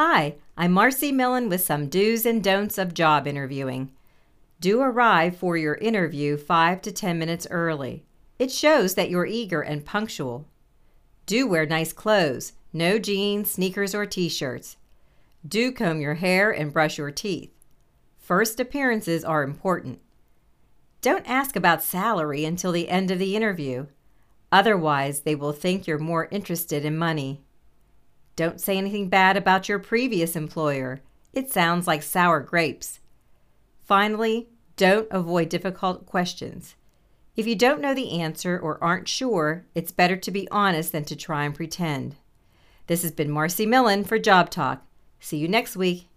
Hi, I'm Marcy Millen with some do's and don'ts of job interviewing. Do arrive for your interview 5 to 10 minutes early. It shows that you're eager and punctual. Do wear nice clothes, no jeans, sneakers, or t shirts. Do comb your hair and brush your teeth. First appearances are important. Don't ask about salary until the end of the interview. Otherwise, they will think you're more interested in money. Don't say anything bad about your previous employer. It sounds like sour grapes. Finally, don't avoid difficult questions. If you don't know the answer or aren't sure, it's better to be honest than to try and pretend. This has been Marcy Millen for Job Talk. See you next week.